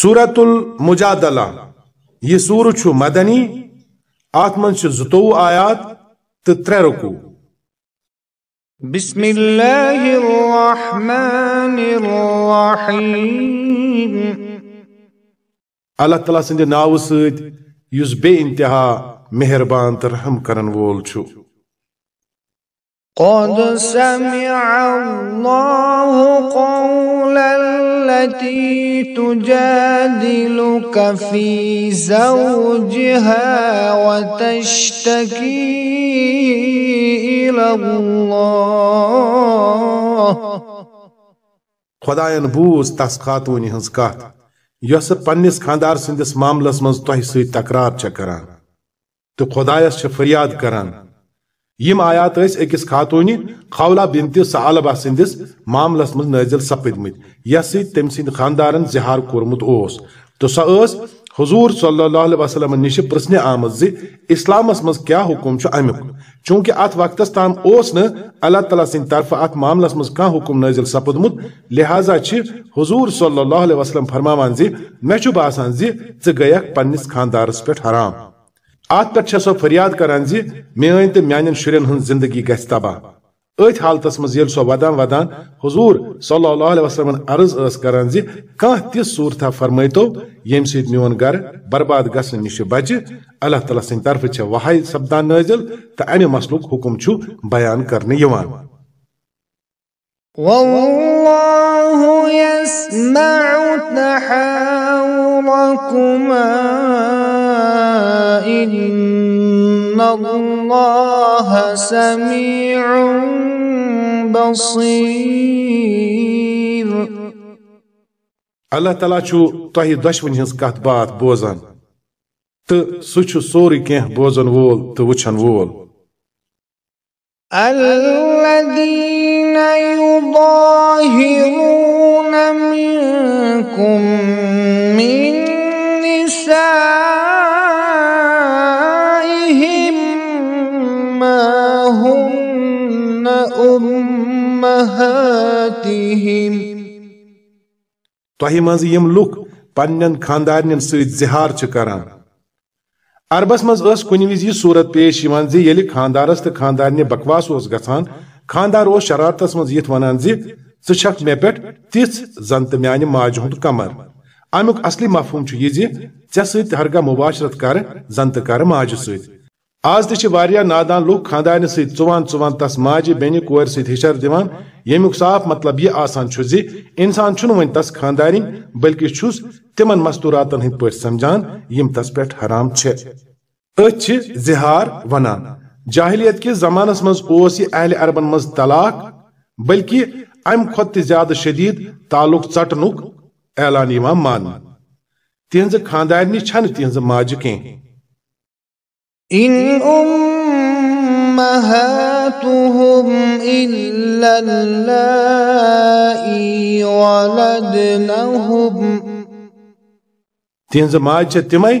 سورت المجادلہ۔ یہ سور چھو مدنی آتمن چھ زتو آیات تو ترے رکو بسم اللہ الرحمن الرحیم۔ اللہ تعالیٰ سندھ ناو سید یس بے انتہا مہربان ترحم کرن وول چھو قد سمع الله قول التي تجادلك في زوجها وتشتكي إلى الله خدایان بوز تس خاتونی ہنز کات۔ یس پنس خاندار سندس معاملس مز تہ سی تکرار چھ کران تو خدایس چھ فریاد کران۔ یم آیات اس اکس خاتونی خولہ بنت سعلبہ سندس معاملس مز نازل سپدمت یس تم سند خاندارن زہار کورمت اوس۔ تو سا اس حضور صلی اللہ علیہ وسلم نش پرسن آمد زی اسلامس مز کیا حکم چھ امیک چونکہ ات وقتس تام اوس ن اللہ تعالیٰ سند طرف ات معاملس مز کان حکم نازل سپدمت لہذا چھ حضور صلی اللہ علیہ وسلم فرماوان زی مے چھ باسان زی ژ گیک پنس خاندارس پٹھ حرام۔ ات پہ سو فریاد کران زی میان تو میان شرین ہن زندگی گھس تباہ۔ ات حالتس مز یل سو ودان ودان حضور صلی اللہ علیہ وسلم عرض اس کران زی کان تس صورتہ فرمائتو یم سید میون گھر برباد گسن نش بچ اللہ تعالی سن طرف چھ وحی سبدان نازل تہ امہ مسلک حکم چھ بیان کرنے یوان۔ والله يسمع تحاوركما إن الله سميع بصير اللہ تعالیٰ چھو تۄہہِ دۄشوٕنۍ ہٕنٛز کتھ باتھ بوزان تہٕ سُہ چھُ سورُے کینٛہہ بوزن وول تہٕ وٕچھن وول۔ الذين يظاهرون منكم من نسائهم أمهاتهم تۄہہِ منٛز یِم لُکھ پننٮ۪ن خاندارنٮ۪ن سۭتۍ زِہار چھِ کران۔ عربس مز اس کنہ وز یہ صورت پیش یوان زی یلی خاندارس تو خاندارنہ بکواس اس گژھان، خاندار اس شرارتس مز یت ونان زی ژٕ چھکھ مےٚ پٮ۪ٹھ، تِژھ زن تہٕ میانہِ ماجہِ ہُنٛد کمر امیُک اصلی مفہوم چھُ یہِ زِ، ژےٚ سۭتۍ ہرگاہ مباشرت کر، زن تہٕ کر ماجہِ سۭتۍ آز تہِ نادان لُکھ خاندارنہِ سۭتۍ ژُوان ژُوان تس ماجہِ بیٚنہِ کورِ سۭتۍ ہِشر دِوان۔ ییٚمیُک صاف مطلب یہِ آسان چھُ انسان چھُنہٕ وۄنۍ تس خاندارِنۍ بلکہِ چھُس تِمن مستوٗراتن ہٕنٛدۍ پٲٹھۍ سمجھان یِم تس پٮ۪ٹھ حرام چھِ۔ أتھۍ چھِ ونان۔ جاہلیت کِس زمانس منٛز اوس یہِ اہلِ عربن منٛز طلاق، بلکہِ امہِ کھۄتہٕ تہِ زیادٕ شدیٖد تعلق ژٹنُک اعلان یِوان ماننہٕ۔ تِہنٛزِ خاندارنہِ چھنہٕ تِہنٛزِ ماجہِ کینٛہہ۔ إن أمهاتهم إلا اللائي ولدنهم. تِہنٛزِ ماجہِ چھےٚ تِمے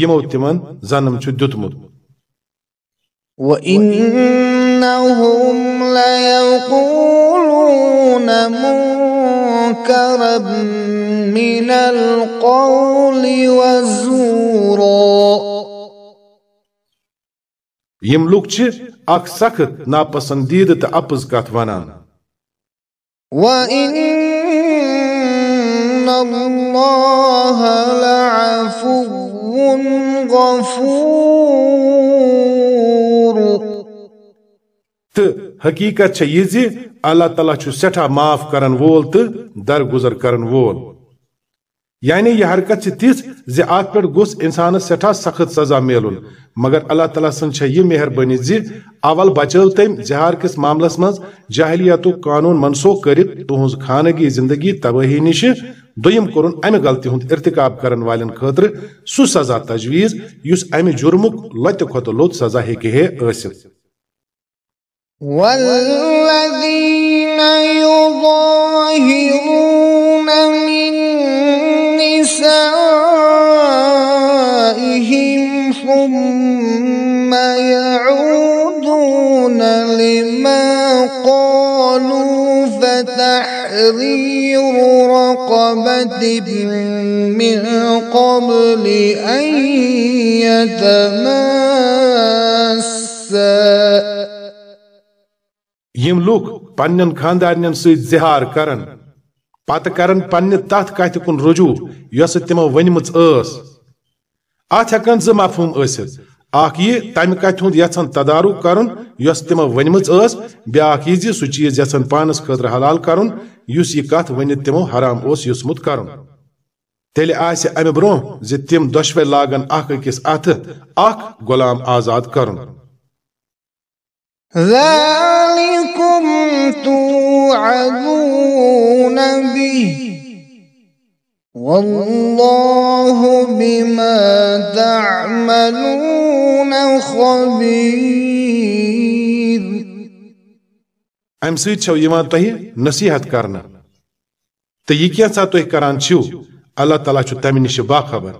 یِمو تِمن زنم چھُ دیُتمُت وإنهم ليقولون منكرا من القول وزورا یِم لُکھ چھِ اکھ سخت ناپسندیدٕ تہٕ اپٕز کتھ ونان وإن الله لعفو غفور تہٕ حقیقت چھےٚ یہِ زِ اللہ تعالیٰ چھُ سٮ۪ٹھاہ معاف کرن وول تہٕ درگُزر کرن وول یعنی یہ حرکت چھِ تِژھ زِ اتھ پٮ۪ٹھ گوٚژھ انسانس سٮ۪ٹھاہ سخت سزا میلُن مگر اللہ تعالیٰ سٕنٛز چھےٚ یہِ مہربٲنی زِ اول بچٲو تٔمۍ زہار کِس معاملس منٛز جاہلیتُک قانون منسوخ کٔرِتھ تُہنٛز خانگی زندگی تبٲہی نِشہِ دوٚیِم کوٚرُن امہِ غلطی ہُنٛد ارتکاب کرن والٮ۪ن خٲطرٕ سُہ سزا تجویز یُس امہِ جُرمُک لۄتہِ کھۄتہٕ لوٚت سزا ہیٚکہِ ہے ٲسِتھ والذين يظاهرون رقبة من قبل أن يتماسا یم لوک پنن خاندارن سۭتۍ زہار کرن، پتہٕ کرن پننہِ تتھ کتھِ کُن رجوع یۄس تِمو ؤنمٕژ ٲس۔ اتھ ہٮ۪کن زٕ مفہوم ٲسِتھ۔ اکھ یہ تمہِ کتھِ ہُنٛد یژھان تدارک کرُن، یۄس تِمو ؤنمٕژ ٲس، بیاکھ یہ زِ سُہ چیٖز یژھان پانس خٲطرٕ حلال کرُن، یُس یہِ کتھ ؤنِتھ تِمو حرام اوس یوٚژمُت کرُن۔ تیٚلہِ آسہِ امہِ برٛونٛہہ زِ تِم دۄشوے لاگن اکھ أکِس اتھٕ اکھ غلام آزاد کرُن۔ ذلكم توعدون والله بما تعملون خبير. امہِ سۭتۍ چھو یِوان تۄہہِ نصیحت کرنہٕ تہٕ یہِ کینٛژھا تُہۍ کران چھِو؟ اللہ تعالیٰ چھُ تمہِ نِش باخبر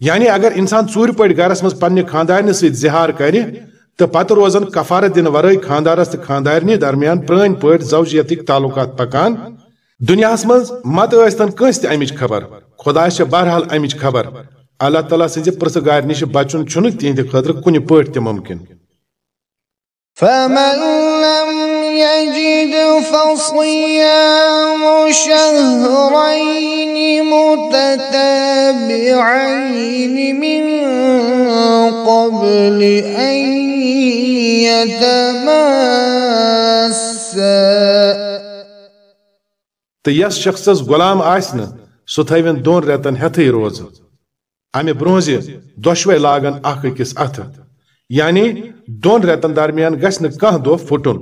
یعنی اگر انسان ژوٗرِ پٲٹھۍ گرس منٛز پننہِ خاندارنہِ سۭتۍ زِہار کرِ تہٕ پتہٕ روزن کفارت دِنہٕ ورٲے خاندارس تہٕ خاندارنہِ درمیان پرٲنۍ پٲٹھۍ زوجیتٕکۍ تعلقات پکان۔ دنیاہس منٛز مت ٲسۍتن کٲنٛسہِ تہِ امِچ خبر؟ خۄدایس چھےٚ بہرحال امِچ خبر۔ اللہ تعالیٰ سٕنزِ پرژھٕ گارِ نِش بچُن چھُنہٕ تِہنٛدِ خٲطرٕ کُنہِ پٲٹھۍ تہِ مُمکِن۔ فمن لم يجد فصيام شهرين متتابعين من قبل أن يتماسا تہٕ یس شخصس غلام نہٕ سُہ تھٲوِن دۄن رٮ۪تن ہٮ۪تھٕے روزٕ امہِ برونٛہہ زِ دۄشوے لاگن اکھ أکِس اتھٕ یعنی دۄن رٮ۪تن درمیان گژھِ نہٕ کانٛہہ دۄہ پھُٹُن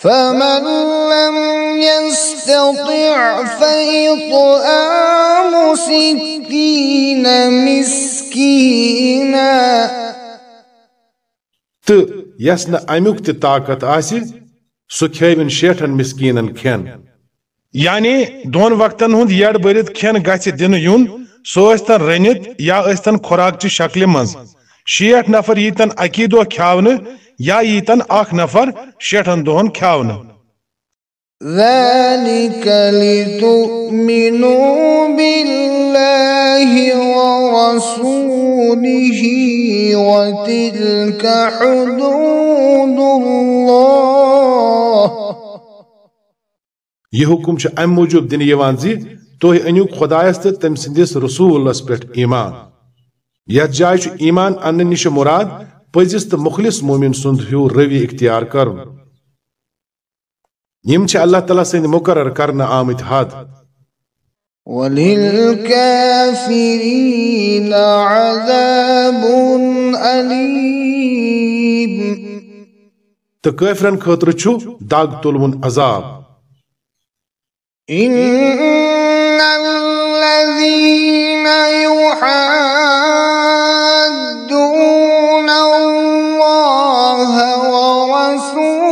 فمن لم يستطع فإطعام ستين مسكينا تہٕ یس نہٕ امیُک تہِ طاقت آسہِ سُہ کھیوِن شیٹھن مسکیٖنن کھٮ۪ن یعنی دۄن وقتن ہُنٛد یڈ بٔرِتھ کھٮ۪ن گژھِ دِنہٕ یُن، سُہ ٲسۍتن رٔنِتھ یا ٲسۍتن خوراکچہِ شکلہِ منٛز۔ شیٹھ نفر ییٖتن اکی دۄہ کھیاونہٕ یا ییٖتن اکھ نفر شیٹھن دۄہن کھیاونہٕ۔ ذلك لتؤمنوا بالله ورسوله وتلك حدود الله یہ حکم چھُ امہِ موٗجوٗب دِنہٕ یِوان زِ تُہۍ أنِو خۄدایس تہٕ تٔمۍ سٕنٛدِس رسوٗلس پٮ۪ٹھ ایٖمان۔ یتھ جایہِ چھُ ایٖمان اننہٕ نِش مُراد پٔزِس مُخلص مومِن سُنٛد ہیوٗ روی اختیار کرُن۔ یِم چھِ اللہ تعالیٰ سٕنٛدِ مُقرر کرنہٕ آمٕتۍ حد۔ وللكافرين عذاب أليم۔ تہٕ کٲفرن خٲطرٕ چھُ دگ تُلوُن عذاب۔ إن الذين يحادون الله ورسوله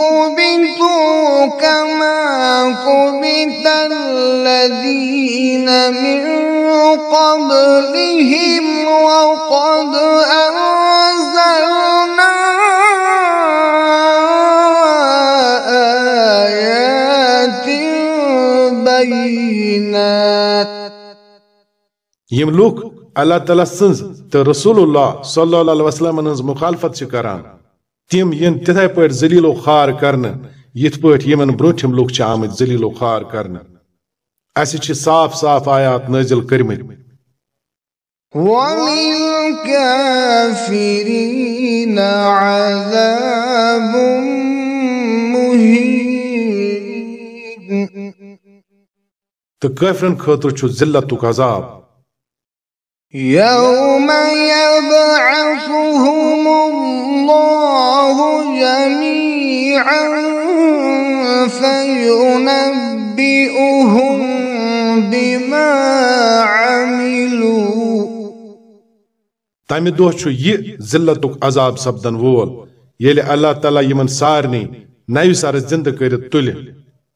كبتوا كما كبت الذين من قبلهم وقد أنزلنا یم لوک اللہ تعالیٰ سنز تہٕ رسول اللہ صلی اللہ علیہ وسلم ہنز مخالفت چھِ کران۔ تِم ین تِتھے پٲٹھۍ ذلیل و خوار کرنہٕ یِتھ پٲٹھۍ یِمن برونٛٹھِم لوک چھِ آمٕتۍ ذلیل و خوار کرنہٕ۔ اسہِ چھِ صاف صاف آیات نٲزِل کٔرمٕتۍ۔ وللكافرين عذاب مهين۔ تہٕ کٲفرن خٲطرٕ چھُ ذلتُک عذاب۔ يوم يبعثهم الله جميعا فينبئهم بما عملوا. تمہِ دۄہ چھُ یہِ ذلتُک عذاب سپدن وول، ییٚلہِ اللہ تعالیٰ یِمن سارنٕے نوِ سرٕ زِندٕ کٔرِتھ تُلہِ۔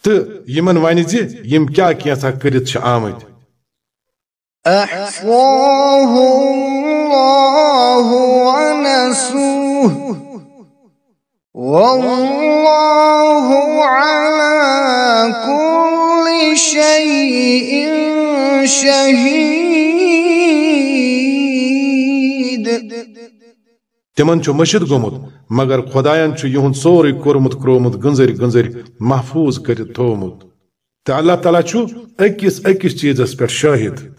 تہٕ یِمن وَنہِ زِ یِم کیٛاہ کینٛژھا کٔرِتھ چھِ آمٕتۍ أحصاه الله ونسوه. والله على كل شيء شهيد. تمن چھ مشد گومت، مگر خدایان چھ یہند سوری کورمت کرومت گنزر گنزر محفوظ کرت تھومت تو اللہ تعالیٰ چھ اکس اکس چیزس پہ شاہد.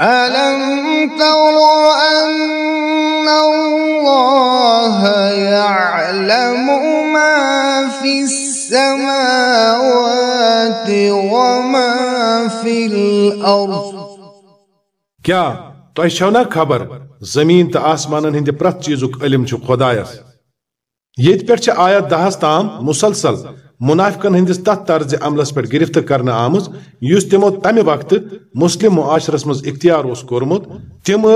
ألم تر أن الله يعلم ما في السماوات وما في الأرض کیا؟ تہ چھو نا خبر، زمین تو آسمان ہند پرت چیزک علم چھُ چھ خدایس یت پہ آیت دہس تام مسلسل۔ منافقن ہندس تت طرز عملس پہ گرفت کرنے آمز اس تمو تمہ وقت مسلم معاشرس مز اختیار اس کورمت تم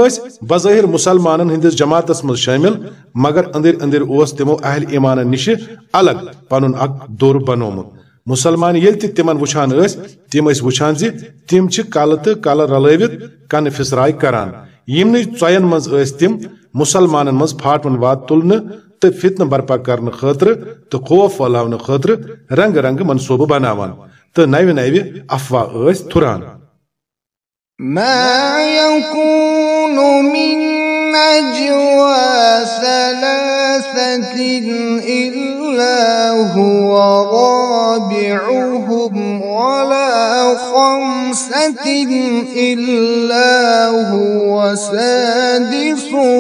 بظاہر مسلمانن ہندس جماعتس مز شامل، مگر اندر اندر اس تمو اہل ایمان نش الگ پنن اک دور بنومت۔ مسلمان یل تہ تمن وچھان اس تم اس وچھان زِ تم چھ کل تہ کل رلٲوِتھ کن فسرائی کران۔ یمنٕے ژۄین منٛز ٲسۍ تم مسلمانن منٛز پھاٹوُن واد تُلنہٕ تہٕ فتنہٕ برپا کرنہٕ خٲطرٕ تہٕ خوف پھٔلاونہٕ خٲطرٕ رنگ رنگ منصوبہٕ بناوان۔ تہٕ نوِ نوِ افواہ ٲسۍ تھُران۔ ما يكون من نجوى ثلاثة إلا هو رابعهم ولا خمسة إلا هو سادسهم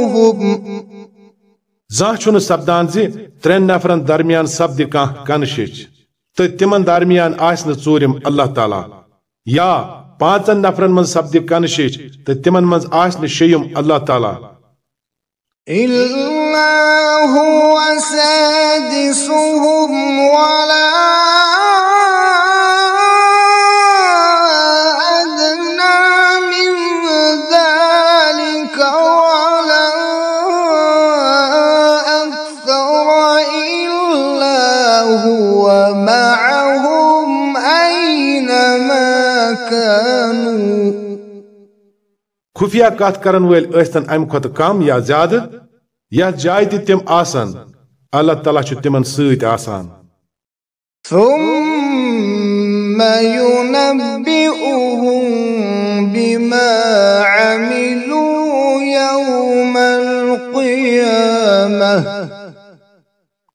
زانٛہہ چھُنہٕ سپدان نفرن درمیان سپد کانٛہہ کنشِچ درمیان آسہِ اللہ تعالی یا پانچن نفرن منٛز سپدِ کنشِچ تہٕ تِمن اللہ هو سادسهم ولا خفیہ کتھ کرن وٲلۍ ٲسۍتن امہِ کھۄتہٕ کم یا زیادٕ؟ یتھ جایہِ تہِ تِم آسن؟ اللہ تعالیٰ چھُ تِمن سۭتۍ آسان۔ ثم ينبئهم بما عملوا يوم القيامة۔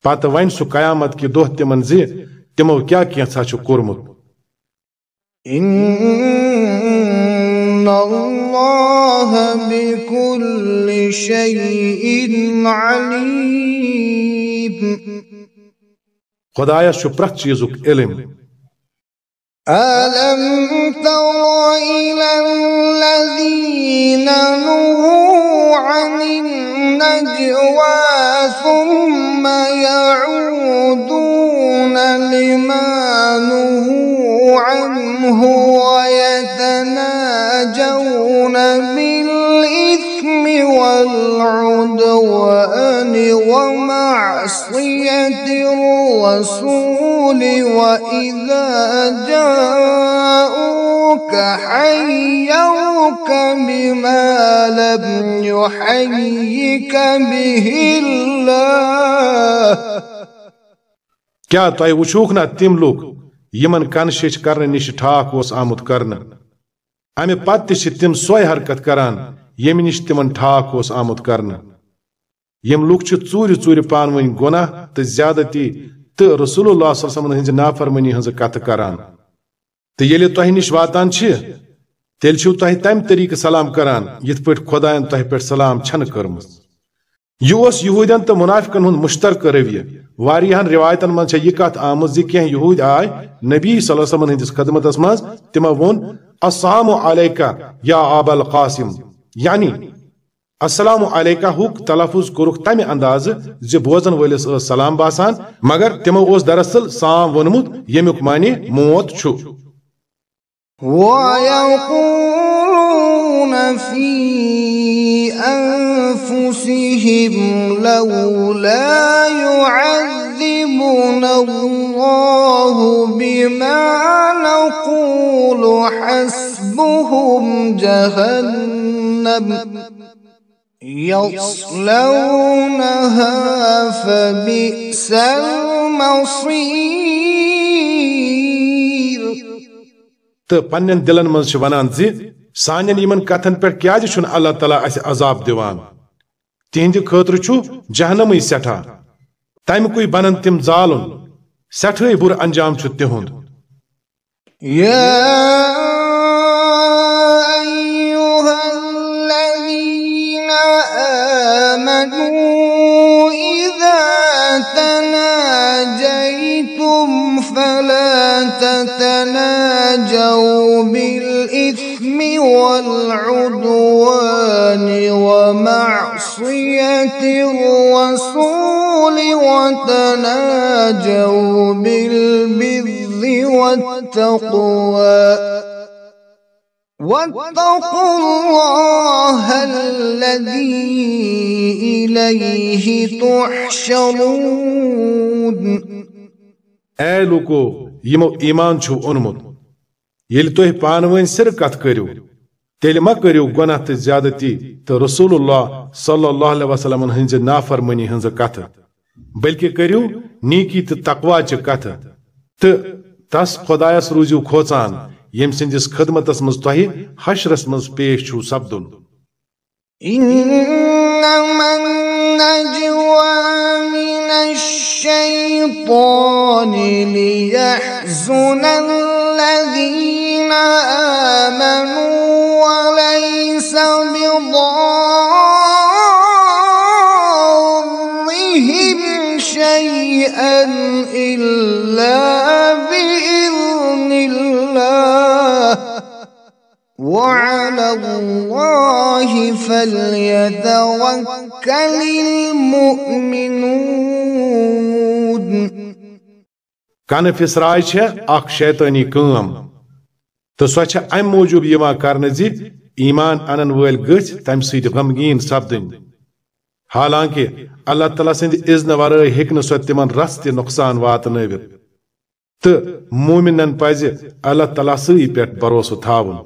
پتہٕ وۄنۍ سُہ قیامت کہِ دۄہ تِمن زِ تِمو کیٛاہ کینٛژھا چھُ کوٚرمُت؟ الله بكل شيء عليم. خدایس چھُ پرٛٮ۪تھ چیٖزُک علم. ألم تر إلى الذين نهوا عن النجوى ثم يعودون لما نهوا عنه. والعدوان ومعصية الرسول وإذا جاءوك حيوك بما لم يحيك به الله. کیا تۄہہِ وٕچھوُکھ نا تِم لُکھ یِمن کنشِچ کرنہٕ نِش ٹھاک اوس آمُت کرنہٕ امہِ پتہٕ تہِ چھِ تِم سۄے حرکت کران ییٚمہِ نِش تِمن ٹھاک اوس آمُت کرنہٕ یِم لُکھ چھِ ژوٗرِ ژوٗرِ پانہٕ ؤنۍ گۄناہ تہٕ زیادتی تہٕ رسول اللہ صلی اللہ علیہ وسلم ہٕنٛزِ نافرمٲنی ہٕنٛزٕ کتھٕ کران تہٕ ییٚلہِ تۄہہِ نِش واتان چھِ تیٚلہِ چھِو تۄہہِ تمہِ طریٖقہٕ سلام کران یِتھ پٲٹھۍ خۄدایَن تۄہہِ پٮ۪ٹھ سلام چھنہٕ کٔرمٕژ یہ اوس یہودین تہٕ منافقن ہُنٛد مشترکہٕ رویہ واریاہن روایتن منٛز چھےٚ یہِ کتھ آمٕژ زِ کینٛہہ یہوٗدۍ آے نبی صلی اللہ علیہ وسلم ہٕنٛدِس خدمتس منٛز تِمو ووٚن السلام علیکہ یا آب القاسم یعنی السلام علیکہ ہُک تلفظ کوٚرُکھ تمہِ اندازٕ زِ بوزن وٲلِس ٲس سلام باسان مگر تِمو اوس دراصل سام ووٚنمُت ییٚمیُک معنی موت چھُ ويقولون في أنفسهم لولا يعذبنا الله بما نقول حسبهم جهنم يصلونها فبئس المصير. تو پنن دلن من چھ ونان زی سانن یمن کتھن پہ کیا چھن اللہ تعالیٰ اس عذاب دیوان تہند خاطر چھو جہنمی سٹھا تمہ کوئی بنن تم زالن سٹھے بر انجام چھ تہند۔ تتناجوا بالإثم والعدوان ومعصية الرسول وتناجوا بالبر والتقوى. واتقوا الله الذي إليه تحشرون. اے لوکو یمو ایمان چھو اونمت یل تہ پانوین سر کت کرو تیل ما کرو گناہ تو زیادتی تو رسول اللہ صلی اللہ علیہ وسلم ہنز نافرمنی ہنز کت بلکہ کرو نیکی تو تقوا چ کت تو تس خدایس روزیو کھوچان یم سندس خدمتس مز تہ حشرس مز پیش چھو سپدن إنما النجوى من الشيطان ليحزن الذين آمنوا فليتوكل المؤمنون. کن فسرائی چھ اخ شیطانی کام تو سو ام موجوب کر کرنے زی ایمان انن ول گھ تم سید غمگین سپدن حالانکہ اللہ تعالیٰ سند اذن ورٲے ہک سو تمن رس تہ نقصان واتن تو مومنن پز اللہ تعالیٰ سی پٮ۪ٹھ بھروسہ تھاوُن۔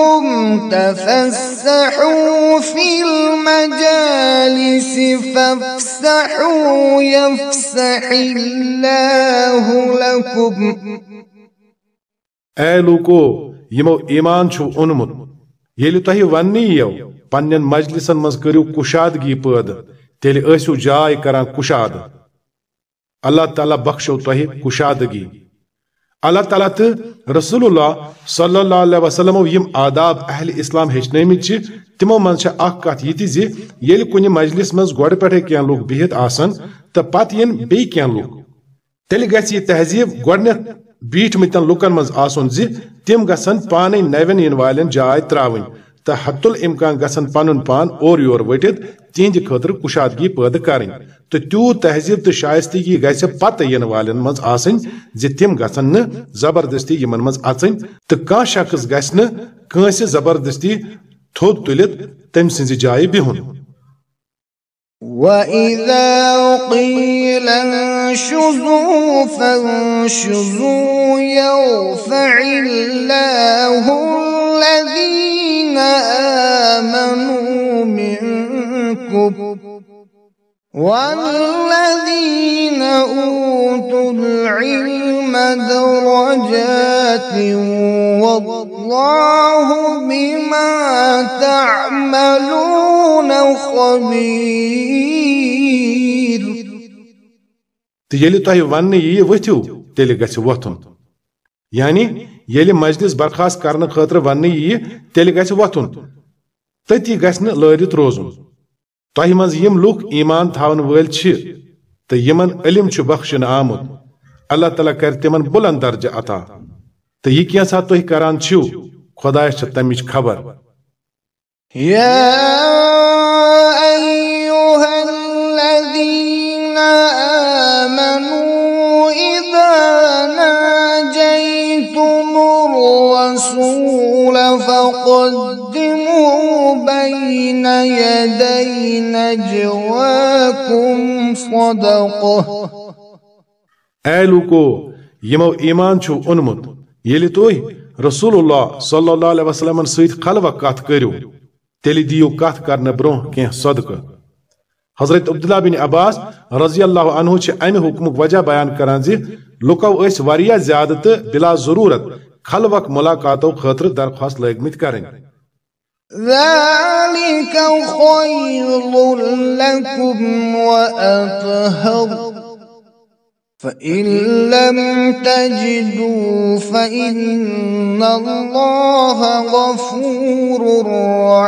لكم تفسحوا في المجالس فافسحوا يفسح الله لكم. اے لوکو، یمو ایمان چھو اونمت ییٚلہِ تۄہہِ وننی یو پننٮ۪ن مجلسن منٛز کٔرِو کُشادگی پٲدٕ تیٚلہِ ٲسِو جاے کران کُشاد۔ اللہ تعالیٰ بخشو تۄہہِ کُشادگی۔ اللہ تعالیٰ تو رسول اللہ صلی اللہ علیہ وسلم یم آداب اہل اسلام ہیٚچھنٲمٕتۍ تمو تِمو کت یہ اکھ کتھ یہِ مجلس منٛز گوڑ پہ کینٛہہ لوگ بہت آسن تو پتہ یِن بی کینٛہہ لوگ۔ تیل گژھِ یہ تہذیب گۄڈنٮ۪تھ بیٖٹھمٕتٮ۪ن لُکن منٛز آسُن زِ تِم گژھن پانے نوین یِنہٕ والٮ۪ن جاے تراوٕنۍ تو حت الامکان گھن پن پان اور یور ؤٹِتھ تہند خٲطرٕ کشادگی پٲدٕ کرٕنۍ۔ تو تیوت تہذیب تو شائستگی گژھِ پتہ یِنہٕ والن مز آسٕنۍ زِ تِم زبردستی یِمن منٛز اژٕنۍ تہٕ کانٛہہ شخص گھس نہٕ زبردستی تھوٚد تُلِتھ تم سٕنٛزِ جایہِ بِہُن۔ وإذا قيل انشزوا فانشزوا يرفع الله الذين آمنوا منكم والذين أوتوا العلم درجات والله بما تعملون خبير. تہٕ ییٚلہِ تۄہہِ وننہٕ یی ؤتھِو تیٚلہِ گژھِ وۄتھُن یعنی ییٚلہِ مجلس برخاست کرنہٕ خٲطرٕ وننہٕ یی تیٚلہِ گژھِ وۄتھُن تٔتی گژھِ نہٕ لٲرِتھ روزُن. تۄہہِ منٛز یِم لُکھ ایمان تھاون وٲلۍ چھِ تہٕ یِمن علم چھُ بخشنہٕ آمُت اللہ تعالیٰ کرِ تِمن بُلند درجہٕ عطا۔ تہٕ یہِ کینٛژھا تُہۍ کران چھِو خۄدایس چھِ تمِچ خبر۔ يا أيها الذين آمنوا إذا ناجيتم الرسول فقدموا بين يدي نجواكم صدقه اے لوکو یمو ایمان چھو اونمت یلی توی رسول اللہ صلی اللہ علیہ وسلم سیت خلوہ کت کرو تیلی دیو کت کرنے برون کین صدقہ حضرت عبداللہ بن عباس رضی اللہ عنہ چھ امی حکم وجہ بیان کران زی لکو اس واریا زیادت بلا ضرورت خلوک ملاقاتو خطر درخواست لگمت کریں۔ ذلك خير لكم وأطهر۔ فإن لم تجدوا فإن الله غفور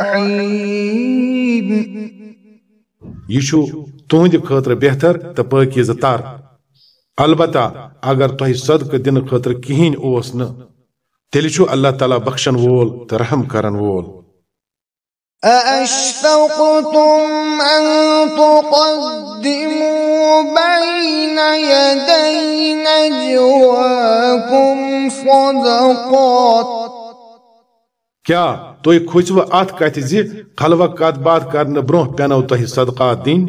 رحيم. یہ تہند خاطر بہتر تو پاکیز تر البتہ اگر تہ صدقہ دن خاطر کہین اوس ن تیل اللہ تعالیٰ بخشن وول تو رحم کرن وول. أأشفقتم أن تقدموا بين يدي نجواكم صدقات. کیا؟ تُہۍ کھوٗژوٕ اتھ کتھِ زِ خلوہ کتھ باتھ کرنہٕ برونٛہہ پٮ۪نو تۄہہِ صدقات دِنۍ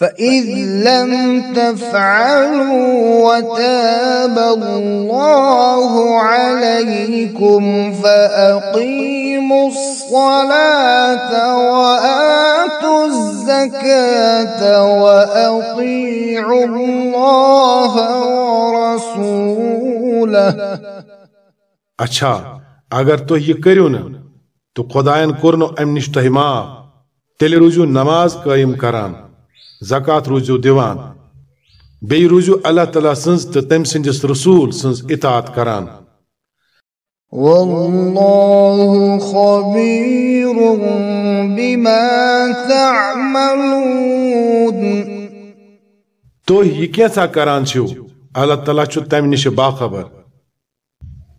فإذ لم تفعلوا وتاب الله عليكم فأقيموا الصلاة وآتوا الزكاة الزكاة وأطيعوا الله ورسوله. اچھا اگر تو یہ کرو نا، تو خدائن کور ام نش تہ معاف تیلہِ روٗزِو نماز قٲیِم کران، زکات روزو دیوان بی روزو اللہ تعالیٰ سنز تو تم سندس رسول سنز اطاعت کران۔ والله خبير بما تعملون. تو یہ کیسا کران چھو؟ اللہ تعالیٰ چھو تم نش باخبر.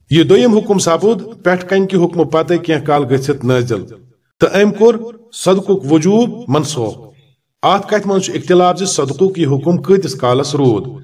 یہ دویم حکم سپود پیٹھ کن کی حکم پتہ کیا کال گژھت نازل. تو ام کور صدقک وجوب، منسوخ. ات کت من اختلاف صدقو کی حکم کتس کالس رود.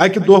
اكي دو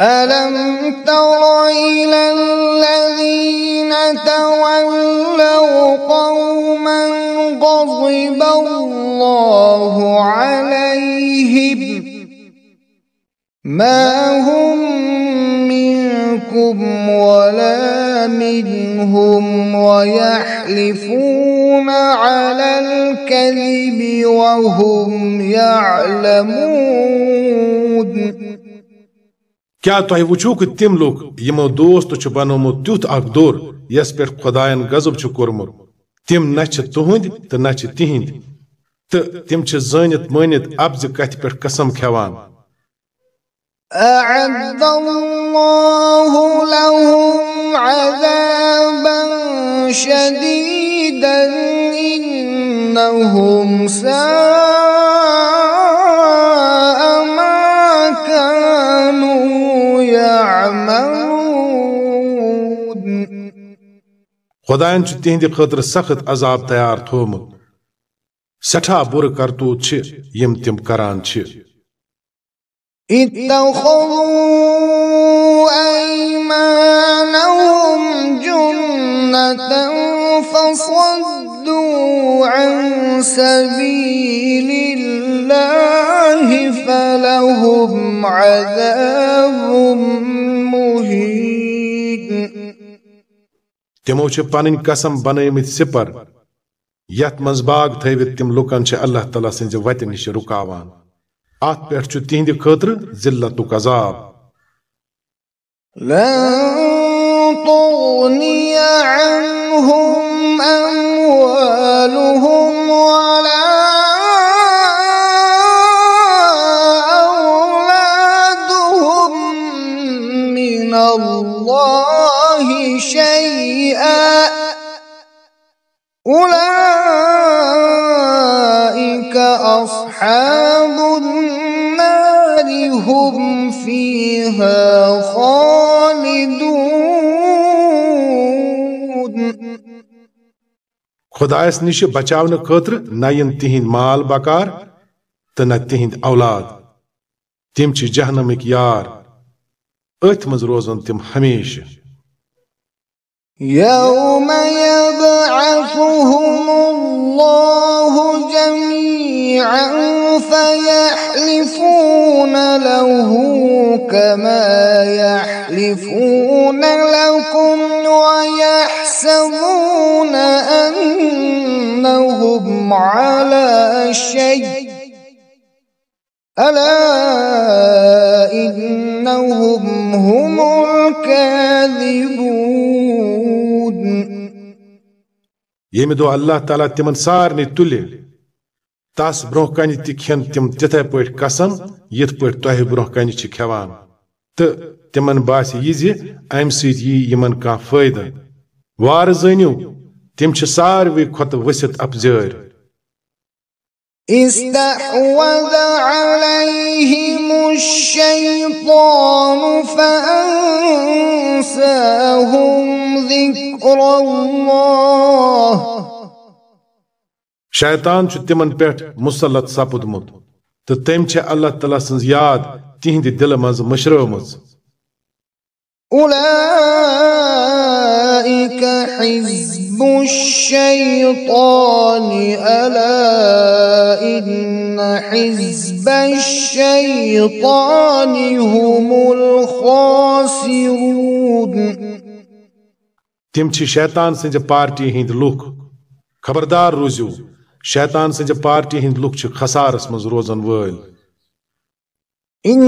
ألم تر إلى الذين تولوا قوما غضب الله عليهم ما هم منكم ولا منهم ويحلفون على الكذب وهم يعلمون. کیا تہ وچھو کہ تم لوگ یمو دوست چھ بنومت تیت اخ دور یس پہ خدائن غضب چھ کورمت؟ تم نہ تہند تو نہ تہند تو تم چھ زانت مانت ابز کت پہ قسم کھوان أعد الله لهم عذابا شديدا إنهم ساء ما كانوا يعملون. خدائن چھ تہندِ خاطر سخت عذاب تیار تھومت. سٹھا بر کرتوت چھ، یم تم کران چھ۔ اتخذوا أيمانهم جنة فصدوا عن سبيل الله فلهم عذاب مهين. تمو چھ پنن قسم بنٲیمٕتۍ سپر. یتھ منٛز باغ تھٲوِتھ تِم لُکن چھِ اللہ تعالیٰ سٕنزِ وتہِ نِش رُکاوان ات چھُ تِہنٛدِ خٲطرٕ ذلتُک عذاب لن تغني عنهم أموالهم ولا أولادهم من الله شيئا أولئك خالدون خدایس نش بچاونہٕ خٲطرٕ نہ ین تِہنٛدۍ مال بکار تو نہ تہند اولاد۔ تم جہنمک یار۔ ات مز روزن تم ہمیشہ۔ يوم يبعثهم الله جميعا فيحلفون له كما يحلفون لكم ويحلفون ويحسبون أنهم على شيء ألا إنهم هم الكاذبون ییٚمہِ دۄہ اللہ تعالیٰ تمن سارنٕے تُلہِ تس برونٛہہ کنہِ تہِ کھٮ۪ن تِم تِتھے پٲٹھۍ قسم یِتھ پٲٹھۍ تۄہہِ برونٛہہ کنہِ چھِ کھٮ۪وان تہٕ تِمن باسہِ یہِ زِ امہِ سۭتۍ یی یِمن کانٛہہ فٲیدٕ وارٕ زٲنِو تِم چھِ ساروٕے کھۄتہٕ ؤسِتھ اپزٲرۍ استحوذ عليهم الشيطان فأنساهم ذكر الله شیطان چھُ تِمن پٮ۪ٹھ مُسلط سپُدمُت تہٕ تٔمۍ چھےٚ اللہ تعالیٰ سٕنٛز یاد تِہنٛدِ دِلہٕ منٛز مٔشرٲومٕژ أولئك حزب الشيطان ألا إن حزب الشيطان هم الخاسرون. تِم چھِ شیطان سٕنٛزِ پارٹی ہٕنٛدۍ لُکھ خبردار روٗزِو شیطان سٕنٛزِ پارٹی لُکھ چھِ خسارس منٛز روزن إن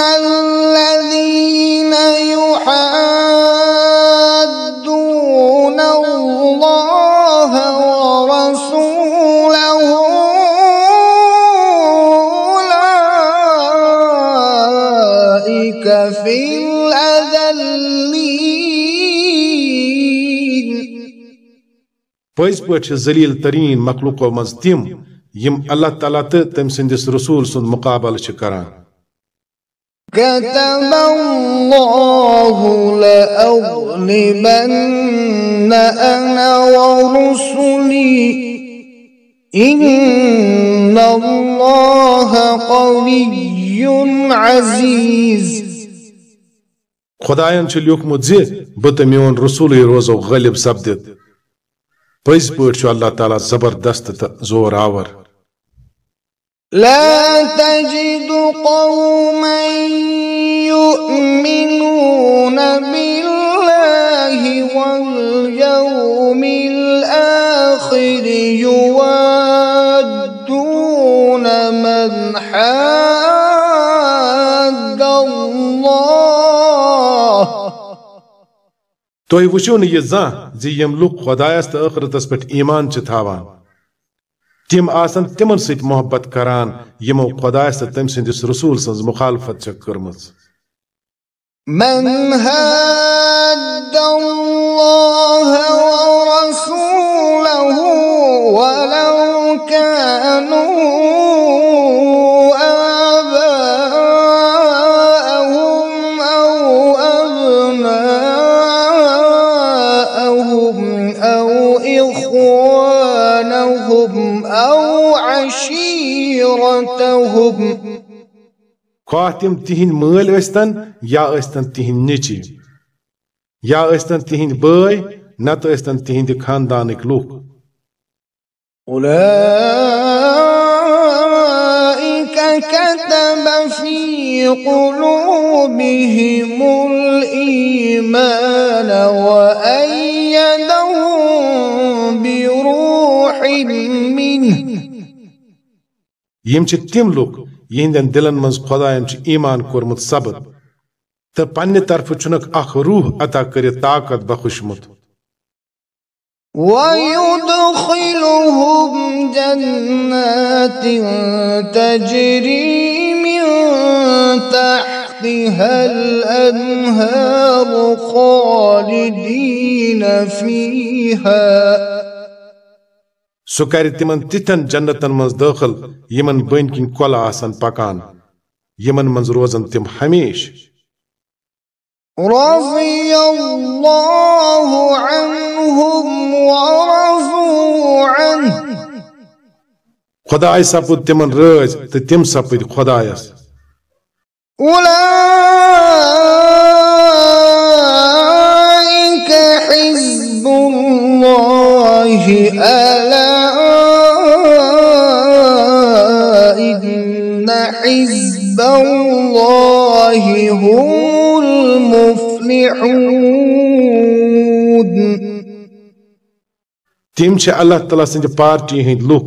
الذين پٲٹھۍ چھِ ذلیل تریٖن مخلوقو منٛز تِم یِم اللہ تعالیٰ تہٕ تٔمۍ سٕنٛدِس رسوٗل سُنٛد مُقابلہٕ چھِ کران كتب الله لأغلبن أنا ورسلي إن الله قوي عزيز خۄدایَن چھُ لیوٗکھمُت زِ بہٕ تہٕ میون رسوٗلٕے روزو غٲلب سپدِتھ پز پٲٹھۍ چھُ اللہ تعالیٰ زبردست تہٕ زور آور۔ لا تجد قوما يؤمنون بالله واليوم تُہۍ وٕچھِو نہٕ یہِ زانٛہہ زِ یِم لُکھ خۄدایس تہٕ ٲخرتس پٮ۪ٹھ ایمان چھ تھاوان۔ تِم آسن تِمن سۭتۍ محبت کران، یمو خدایس تہٕ تٔمۍ سندس رسول سٕنٛز مخالفت چھ کرمز۔ من هاد إخوانهم أو عشيرتهم. كاتم تهين مال استن يا استن تهين نيچي يا استن تهين باي نت استن تهين دي خاندانك لوك. أولئك كتب في قلوبهم الإيمان وأ یِم چھِ تِم لُکھ یِہنٛدٮ۪ن دِلن منٛز خۄدایَن چھُ ایمان کوٚرمُت سبد تہٕ پننہِ طرفہٕ چھُنکھ اکھ روح عطا کٔرِتھ طاقت بخشمُت ويدخلهم جنات تجري من تحتها الأنهار خالدين فيها سُہ کرِ تِمن تِتھٮ۪ن جنتن منٛز دٲخل یِمن بٔنۍ کِنۍ کۄلہٕ آسن پکان یِمن منٛز روزن تِم ہمیشہِ۔ رضي الله عنهم ورضوا عنه خدای سپد تمن تہٕ تِم سپٕدۍ خدایس۔ أولئك حزب الله هم المفلحون تم چھ اللہ تعالیٰ سنج پارٹی ہند لوک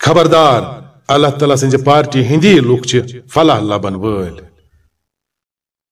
خبردار، اللہ تعالیٰ سنج پارٹی ہندی لوک چھ فلاح لبن وٲلۍ۔